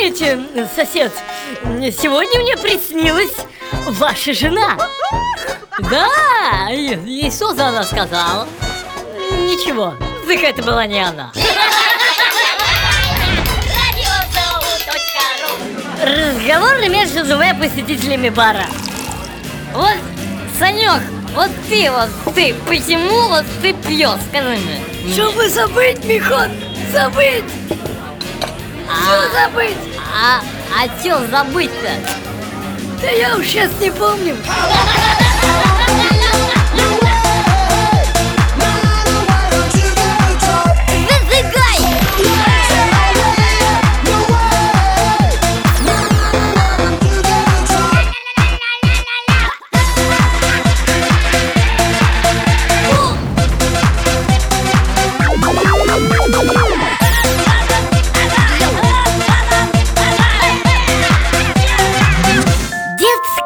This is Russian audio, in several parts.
знаете, сосед, сегодня мне приснилась ваша жена. Да, и что за она сказала? Ничего, так это была не она. Разговор между двумя посетителями бара. Вот, Санек, вот ты, вот ты, почему вот ты пьешь, скажи мне? Чтобы забыть, Михон, забыть! Все забыть! А, а чё забыть-то? Да я уж сейчас не помню.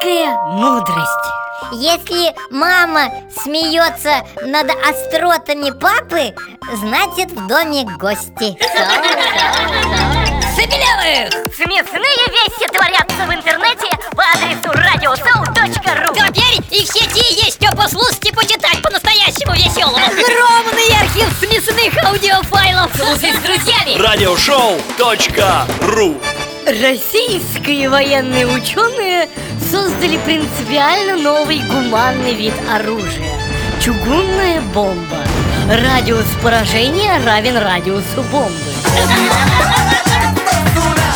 Детская мудрость. Если мама смеется над остротами папы, значит в доме гости. Забелевых! Смешные вещи творятся в интернете по адресу radioshow.ru Теперь и в сети есть что послушать и почитать по-настоящему веселому. Огромный архив смешных аудиофайлов. Слушай с друзьями. Радиошоу.ру Российские военные ученые создали принципиально новый гуманный вид оружия – чугунная бомба. Радиус поражения равен радиусу бомбы.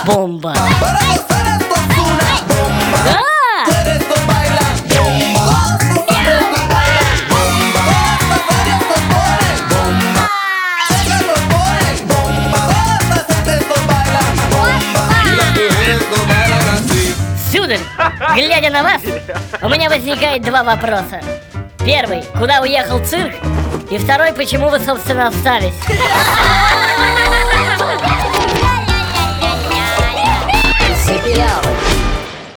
Бомба. Сударь, глядя на вас, у меня возникает два вопроса. Первый, куда уехал цирк? И второй, почему вы, собственно, остались?